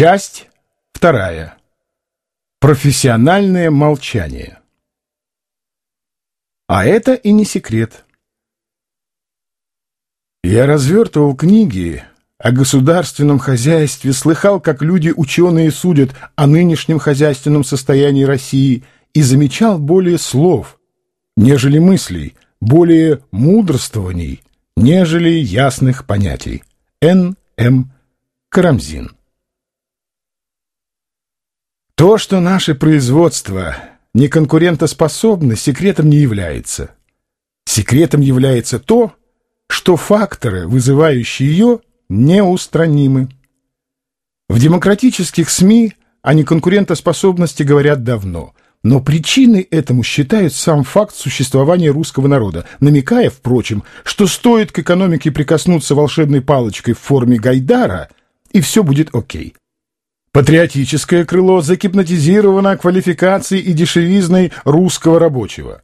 Часть вторая. Профессиональное молчание. А это и не секрет. Я развертывал книги о государственном хозяйстве, слыхал, как люди-ученые судят о нынешнем хозяйственном состоянии России и замечал более слов, нежели мыслей, более мудрствований, нежели ясных понятий. Н. М. Карамзин. То, что наше производство не конкурентоспособно, секретом не является. Секретом является то, что факторы, вызывающие ее, неустранимы. В демократических СМИ о неконкурентоспособности говорят давно, но причиной этому считают сам факт существования русского народа, намекая, впрочем, что стоит к экономике прикоснуться волшебной палочкой в форме Гайдара, и все будет окей. Патриотическое крыло загипнотизировано квалификацией и дешевизной русского рабочего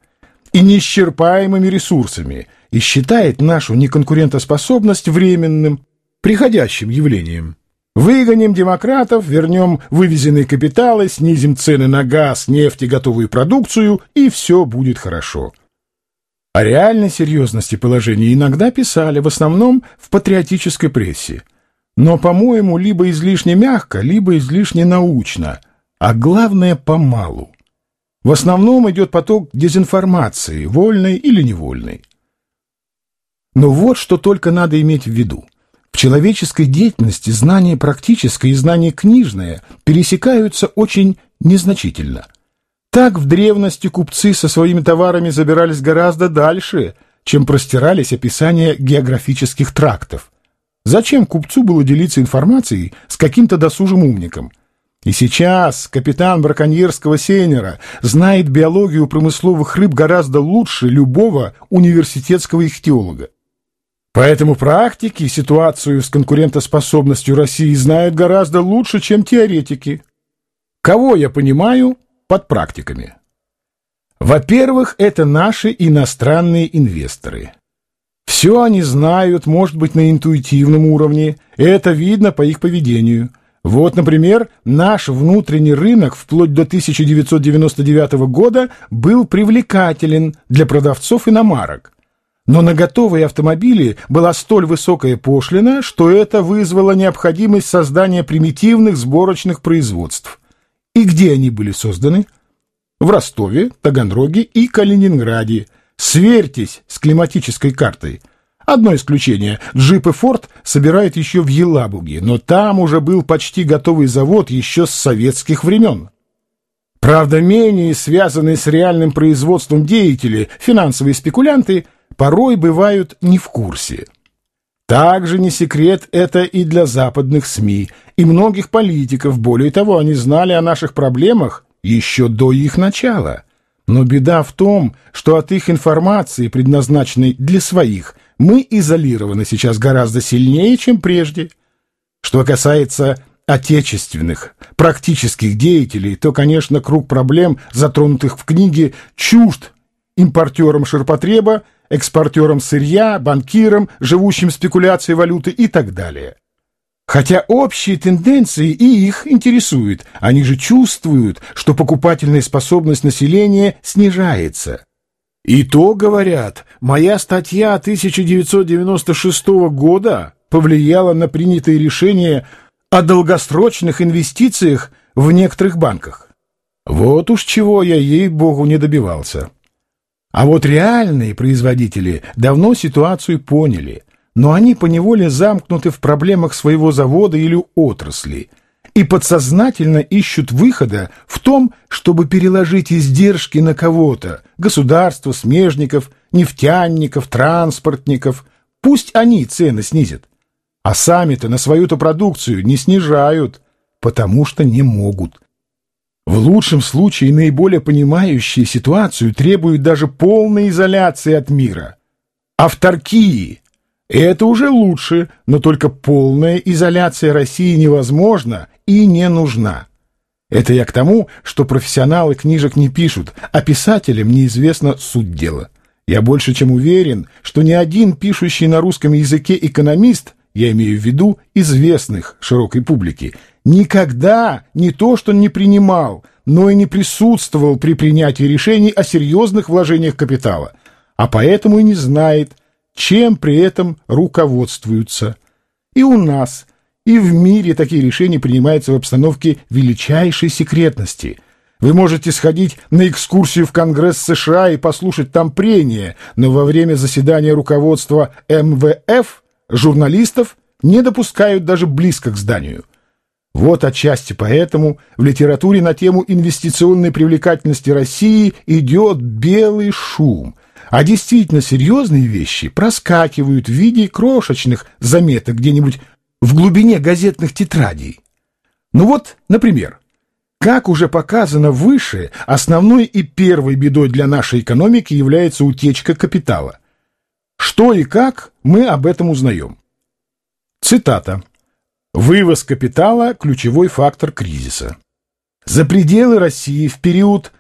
и неисчерпаемыми ресурсами и считает нашу неконкурентоспособность временным, приходящим явлением. Выгоним демократов, вернем вывезенные капиталы, снизим цены на газ, нефть и готовую продукцию, и все будет хорошо. О реальной серьезности положения иногда писали, в основном в патриотической прессе – но, по-моему, либо излишне мягко, либо излишне научно, а главное — помалу. В основном идет поток дезинформации, вольной или невольной. Но вот что только надо иметь в виду. В человеческой деятельности знание практическое и знание книжное пересекаются очень незначительно. Так в древности купцы со своими товарами забирались гораздо дальше, чем простирались описания географических трактов. Зачем купцу было делиться информацией с каким-то досужим умником? И сейчас капитан браконьерского сейнера знает биологию промысловых рыб гораздо лучше любого университетского ихтиолога. Поэтому практики ситуацию с конкурентоспособностью России знают гораздо лучше, чем теоретики. Кого я понимаю под практиками? Во-первых, это наши иностранные инвесторы. Все они знают, может быть, на интуитивном уровне, это видно по их поведению. Вот, например, наш внутренний рынок вплоть до 1999 года был привлекателен для продавцов иномарок. Но на готовые автомобили была столь высокая пошлина, что это вызвало необходимость создания примитивных сборочных производств. И где они были созданы? В Ростове, Таганроге и Калининграде. Сверьтесь с климатической картой – Одно исключение. Джип и Форд собирает еще в Елабуге, но там уже был почти готовый завод еще с советских времен. Правда, менее связанные с реальным производством деятели, финансовые спекулянты, порой бывают не в курсе. Также не секрет это и для западных СМИ, и многих политиков, более того, они знали о наших проблемах еще до их начала. Но беда в том, что от их информации, предназначенной для своих, мы изолированы сейчас гораздо сильнее, чем прежде. Что касается отечественных, практических деятелей, то, конечно, круг проблем, затронутых в книге, чужд импортерам ширпотреба, экспортерам сырья, банкирам, живущим спекуляцией валюты и так далее. Хотя общие тенденции и их интересуют, они же чувствуют, что покупательная способность населения снижается. И то, говорят, моя статья 1996 года повлияла на принятые решения о долгосрочных инвестициях в некоторых банках. Вот уж чего я, ей-богу, не добивался. А вот реальные производители давно ситуацию поняли, но они поневоле замкнуты в проблемах своего завода или отрасли – и подсознательно ищут выхода в том, чтобы переложить издержки на кого-то, государство, смежников, нефтяников, транспортников. Пусть они цены снизят. А сами-то на свою-то продукцию не снижают, потому что не могут. В лучшем случае наиболее понимающие ситуацию требуют даже полной изоляции от мира. Авторкии – это уже лучше, но только полная изоляция России невозможна и не нужна. Это я к тому, что профессионалы книжек не пишут, а писателям неизвестна суть дела. Я больше чем уверен, что ни один пишущий на русском языке экономист я имею в виду известных широкой публике, никогда не то что не принимал, но и не присутствовал при принятии решений о серьезных вложениях капитала, а поэтому и не знает, чем при этом руководствуются. И у нас, и в мире такие решения принимаются в обстановке величайшей секретности. Вы можете сходить на экскурсию в Конгресс США и послушать там прения, но во время заседания руководства МВФ журналистов не допускают даже близко к зданию. Вот отчасти поэтому в литературе на тему инвестиционной привлекательности России идет белый шум, а действительно серьезные вещи проскакивают в виде крошечных заметок где-нибудь в глубине газетных тетрадей. Ну вот, например, как уже показано выше, основной и первой бедой для нашей экономики является утечка капитала. Что и как мы об этом узнаем? Цитата. Вывоз капитала – ключевой фактор кризиса. За пределы России в период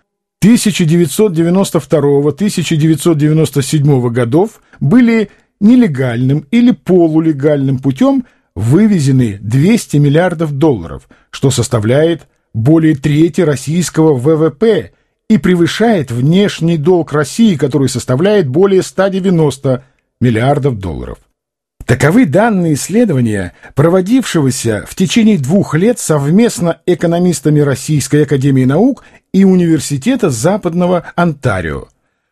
1992-1997 годов были нелегальным или полулегальным путем вывезены 200 миллиардов долларов, что составляет более трети российского ВВП и превышает внешний долг России, который составляет более 190 миллиардов долларов. Таковы данные исследования, проводившегося в течение двух лет совместно экономистами Российской Академии Наук и Университета Западного Онтарио.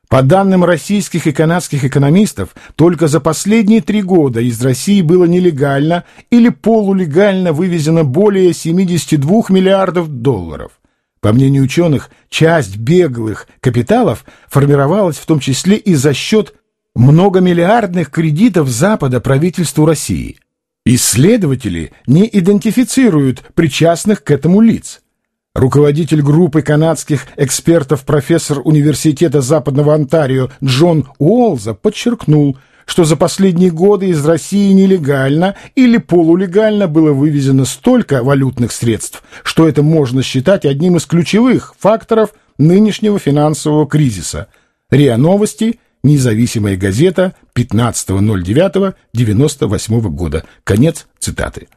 По данным российских и канадских экономистов, только за последние три года из России было нелегально или полулегально вывезено более 72 миллиардов долларов. По мнению ученых, часть беглых капиталов формировалась в том числе и за счет многомиллиардных кредитов Запада правительству России. Исследователи не идентифицируют причастных к этому лиц. Руководитель группы канадских экспертов профессор Университета Западного Онтарио Джон Уолза подчеркнул, что за последние годы из России нелегально или полулегально было вывезено столько валютных средств, что это можно считать одним из ключевых факторов нынешнего финансового кризиса. РИА Новости – Независимая газета 15.09.98 года. Конец цитаты.